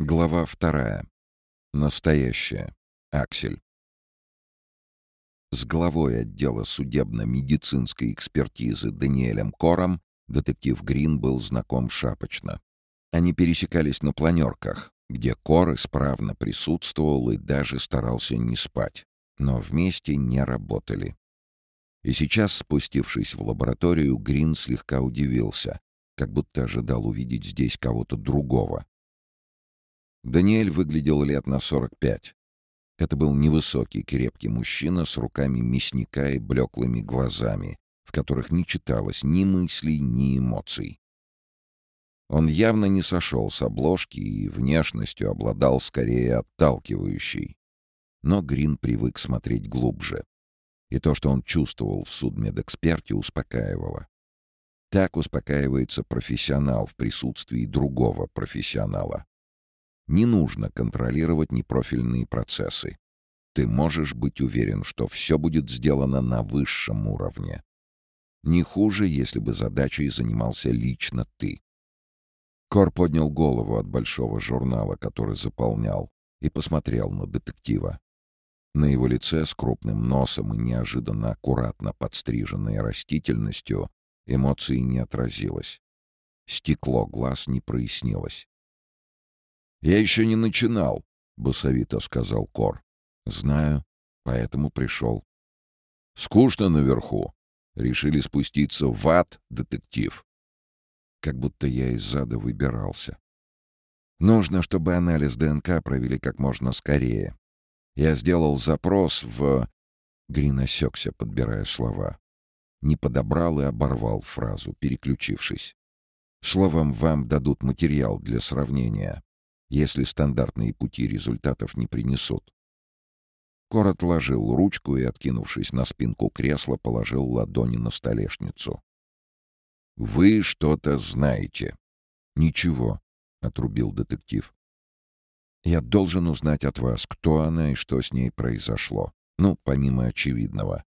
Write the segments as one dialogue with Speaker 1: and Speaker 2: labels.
Speaker 1: Глава вторая. Настоящая. Аксель. С главой отдела судебно-медицинской экспертизы Даниэлем Кором детектив Грин был знаком шапочно. Они пересекались на планерках, где Кор исправно присутствовал и даже старался не спать, но вместе не работали. И сейчас, спустившись в лабораторию, Грин слегка удивился, как будто ожидал увидеть здесь кого-то другого, Даниэль выглядел лет на 45. Это был невысокий, крепкий мужчина с руками мясника и блеклыми глазами, в которых не читалось ни мыслей, ни эмоций. Он явно не сошел с обложки и внешностью обладал скорее отталкивающей. Но Грин привык смотреть глубже. И то, что он чувствовал в судмедэксперте, успокаивало. Так успокаивается профессионал в присутствии другого профессионала. Не нужно контролировать непрофильные процессы. Ты можешь быть уверен, что все будет сделано на высшем уровне. Не хуже, если бы задачей занимался лично ты. Кор поднял голову от большого журнала, который заполнял, и посмотрел на детектива. На его лице с крупным носом и неожиданно аккуратно подстриженной растительностью эмоции не отразилось. Стекло глаз не прояснилось. «Я еще не начинал», — басовито сказал Кор. «Знаю, поэтому пришел». «Скучно наверху. Решили спуститься в ад, детектив». Как будто я из зада выбирался. Нужно, чтобы анализ ДНК провели как можно скорее. Я сделал запрос в... Грин осекся, подбирая слова. Не подобрал и оборвал фразу, переключившись. Словом, вам дадут материал для сравнения если стандартные пути результатов не принесут. Кор отложил ручку и, откинувшись на спинку кресла, положил ладони на столешницу. «Вы что-то знаете». «Ничего», — отрубил детектив. «Я должен узнать от вас, кто она и что с ней произошло. Ну, помимо очевидного».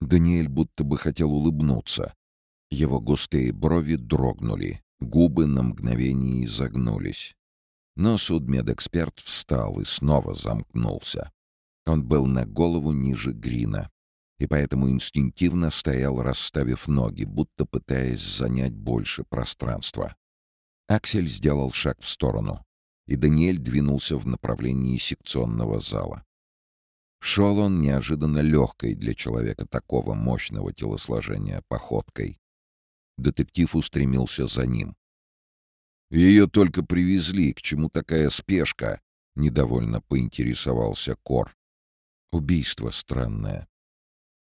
Speaker 1: Даниэль будто бы хотел улыбнуться. Его густые брови дрогнули. Губы на мгновение изогнулись. Но судмедэксперт встал и снова замкнулся. Он был на голову ниже Грина, и поэтому инстинктивно стоял, расставив ноги, будто пытаясь занять больше пространства. Аксель сделал шаг в сторону, и Даниэль двинулся в направлении секционного зала. Шел он неожиданно легкой для человека такого мощного телосложения походкой. Детектив устремился за ним. «Ее только привезли, к чему такая спешка?» — недовольно поинтересовался Кор. «Убийство странное».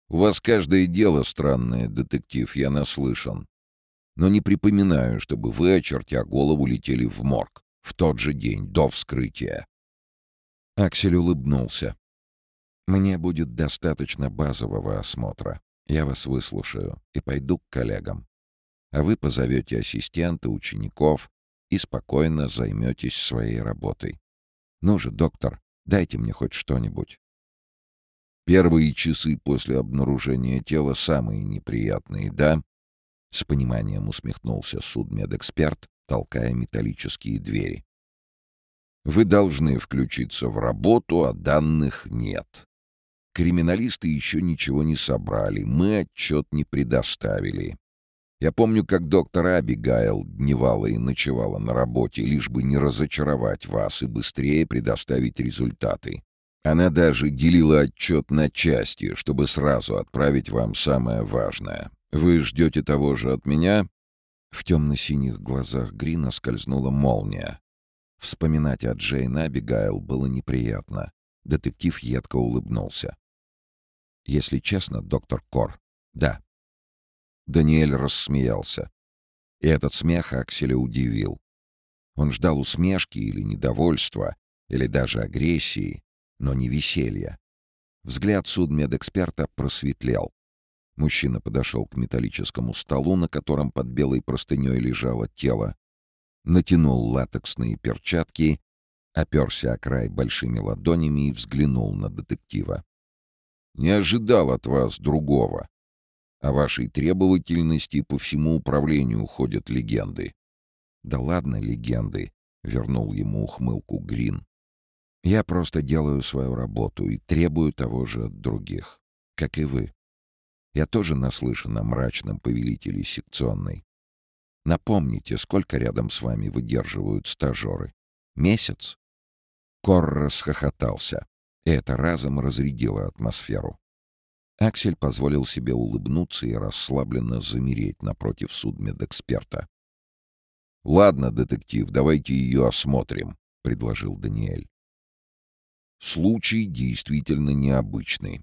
Speaker 1: «У вас каждое дело странное, детектив, я наслышан. Но не припоминаю, чтобы вы, очертя голову, летели в морг в тот же день, до вскрытия». Аксель улыбнулся. «Мне будет достаточно базового осмотра. Я вас выслушаю и пойду к коллегам а вы позовете ассистента, учеников и спокойно займетесь своей работой. Ну же, доктор, дайте мне хоть что-нибудь. Первые часы после обнаружения тела самые неприятные, да? С пониманием усмехнулся судмедэксперт, толкая металлические двери. Вы должны включиться в работу, а данных нет. Криминалисты еще ничего не собрали, мы отчет не предоставили. Я помню, как доктор Абигайл дневала и ночевала на работе, лишь бы не разочаровать вас и быстрее предоставить результаты. Она даже делила отчет на части, чтобы сразу отправить вам самое важное. Вы ждете того же от меня?» В темно-синих глазах Грина скользнула молния. Вспоминать о Джейн Абигайл было неприятно. Детектив едко улыбнулся. «Если честно, доктор Кор, да, Даниэль рассмеялся. И этот смех Акселя удивил. Он ждал усмешки или недовольства, или даже агрессии, но не веселья. Взгляд судмедэксперта просветлел. Мужчина подошел к металлическому столу, на котором под белой простыней лежало тело, натянул латексные перчатки, оперся о край большими ладонями и взглянул на детектива. «Не ожидал от вас другого», о вашей требовательности по всему управлению ходят легенды. Да ладно легенды. — вернул ему ухмылку Грин. «Я просто делаю свою работу и требую того же от других, как и вы. Я тоже наслышан о мрачном повелителе секционной. Напомните, сколько рядом с вами выдерживают стажеры? Месяц?» Кор расхохотался. Это разом разрядило атмосферу. Аксель позволил себе улыбнуться и расслабленно замереть напротив судмедэксперта. «Ладно, детектив, давайте ее осмотрим», — предложил Даниэль. Случай действительно необычный.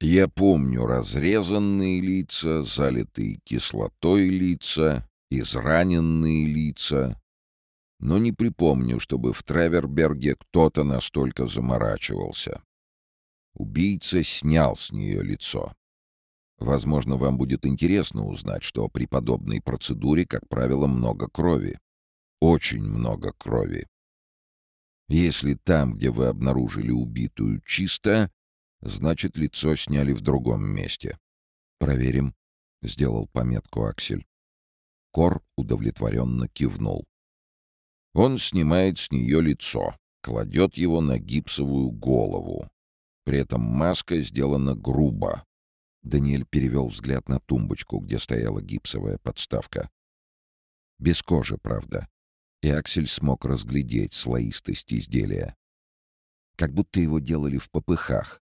Speaker 1: Я помню разрезанные лица, залитые кислотой лица, израненные лица, но не припомню, чтобы в Треверберге кто-то настолько заморачивался. Убийца снял с нее лицо. Возможно, вам будет интересно узнать, что при подобной процедуре, как правило, много крови. Очень много крови. Если там, где вы обнаружили убитую, чисто, значит, лицо сняли в другом месте. Проверим, — сделал пометку Аксель. Кор удовлетворенно кивнул. Он снимает с нее лицо, кладет его на гипсовую голову. При этом маска сделана грубо. Даниэль перевел взгляд на тумбочку, где стояла гипсовая подставка. Без кожи, правда. И Аксель смог разглядеть слоистость изделия. Как будто его делали в попыхах,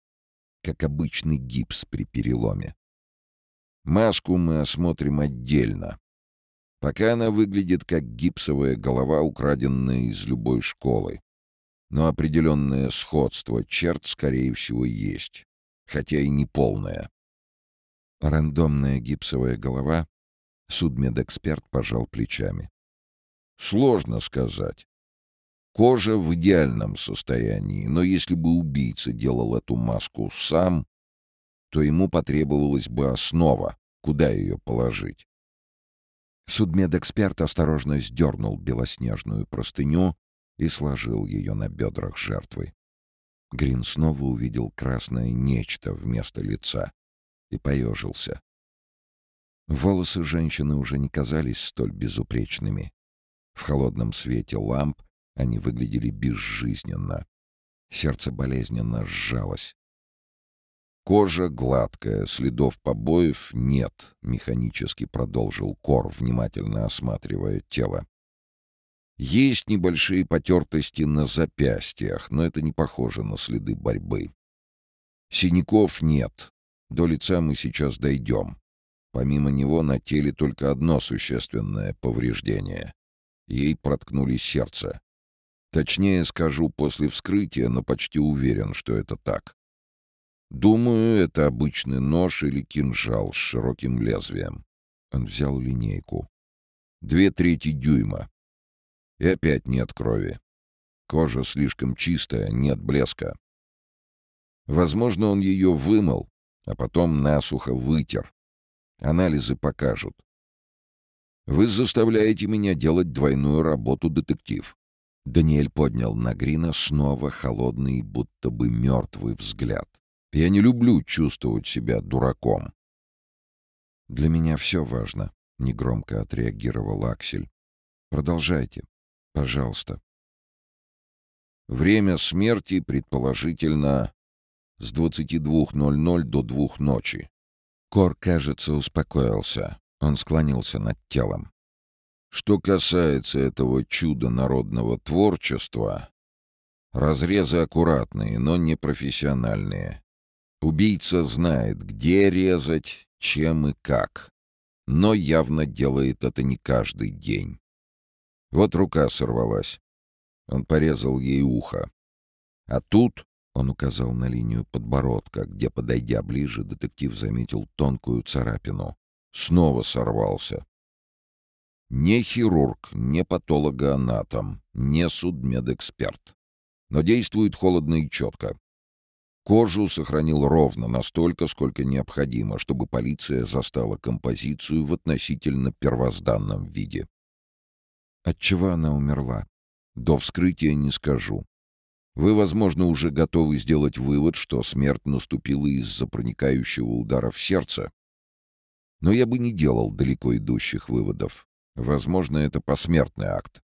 Speaker 1: как обычный гипс при переломе. Маску мы осмотрим отдельно. Пока она выглядит как гипсовая голова, украденная из любой школы но определенное сходство черт, скорее всего, есть, хотя и не полное. Рандомная гипсовая голова? Судмедэксперт пожал плечами. Сложно сказать. Кожа в идеальном состоянии, но если бы убийца делал эту маску сам, то ему потребовалась бы основа, куда ее положить. Судмедэксперт осторожно сдернул белоснежную простыню и сложил ее на бедрах жертвы. Грин снова увидел красное нечто вместо лица и поежился. Волосы женщины уже не казались столь безупречными. В холодном свете ламп они выглядели безжизненно. Сердце болезненно сжалось. Кожа гладкая, следов побоев нет, механически продолжил Кор, внимательно осматривая тело. Есть небольшие потертости на запястьях, но это не похоже на следы борьбы. Синяков нет. До лица мы сейчас дойдем. Помимо него на теле только одно существенное повреждение. Ей проткнули сердце. Точнее скажу после вскрытия, но почти уверен, что это так. Думаю, это обычный нож или кинжал с широким лезвием. Он взял линейку. Две трети дюйма. И опять нет крови. Кожа слишком чистая, нет блеска. Возможно, он ее вымыл, а потом насухо вытер. Анализы покажут. Вы заставляете меня делать двойную работу, детектив. Даниэль поднял на Грина снова холодный, будто бы мертвый взгляд. Я не люблю чувствовать себя дураком. Для меня все важно, — негромко отреагировал Аксель. Продолжайте. Пожалуйста. Время смерти, предположительно, с 22.00 до 2 ночи. Кор, кажется, успокоился. Он склонился над телом. Что касается этого чуда народного творчества, разрезы аккуратные, но не профессиональные. Убийца знает, где резать, чем и как, но явно делает это не каждый день. Вот рука сорвалась. Он порезал ей ухо. А тут, он указал на линию подбородка, где, подойдя ближе, детектив заметил тонкую царапину. Снова сорвался. Не хирург, не патологоанатом, не судмедэксперт. Но действует холодно и четко. Кожу сохранил ровно настолько, сколько необходимо, чтобы полиция застала композицию в относительно первозданном виде. От чего она умерла? До вскрытия не скажу. Вы, возможно, уже готовы сделать вывод, что смерть наступила из-за проникающего удара в сердце. Но я бы не делал далеко идущих выводов. Возможно, это посмертный акт.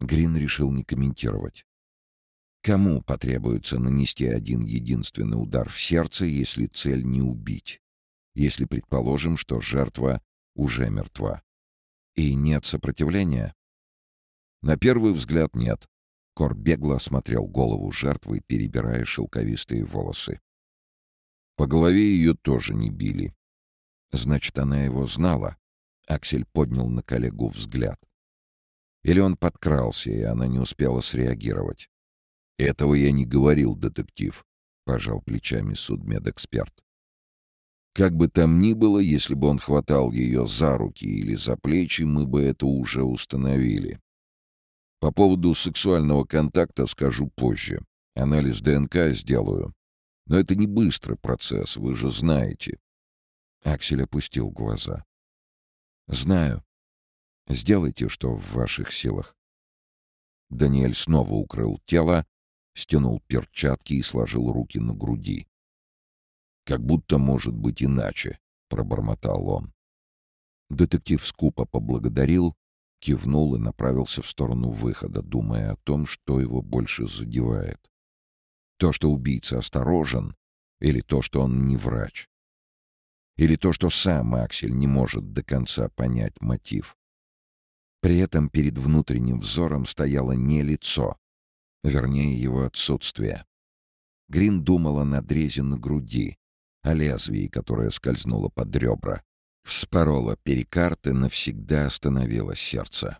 Speaker 1: Грин решил не комментировать. Кому потребуется нанести один единственный удар в сердце, если цель не убить? Если предположим, что жертва уже мертва. И нет сопротивления? На первый взгляд нет. Кор бегло осмотрел голову жертвы, перебирая шелковистые волосы. По голове ее тоже не били. Значит, она его знала. Аксель поднял на коллегу взгляд. Или он подкрался, и она не успела среагировать. «Этого я не говорил, детектив», — пожал плечами судмедэксперт. Как бы там ни было, если бы он хватал ее за руки или за плечи, мы бы это уже установили. По поводу сексуального контакта скажу позже. Анализ ДНК сделаю. Но это не быстрый процесс, вы же знаете. Аксель опустил глаза. «Знаю. Сделайте, что в ваших силах». Даниэль снова укрыл тело, стянул перчатки и сложил руки на груди. «Как будто может быть иначе», — пробормотал он. Детектив скупо поблагодарил, кивнул и направился в сторону выхода, думая о том, что его больше задевает. То, что убийца осторожен, или то, что он не врач. Или то, что сам Аксель не может до конца понять мотив. При этом перед внутренним взором стояло не лицо, вернее, его отсутствие. Грин думал о надрезе на груди, о лезвии, которое скользнуло под ребра, Вспорола перикард навсегда остановило сердце.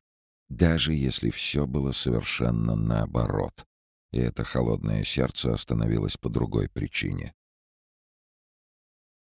Speaker 1: Даже если все было совершенно наоборот. И это холодное сердце остановилось по другой причине.